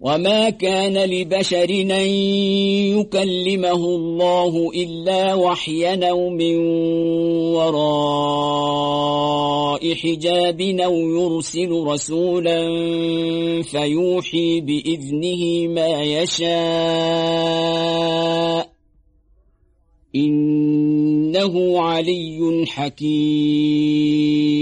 وما كان لبشر أن يكلمه الله إلا وحيا أو من وراء حجاب أو يرسل رسولا فيوحي بإذنه ما يشاء إنه علي حكيم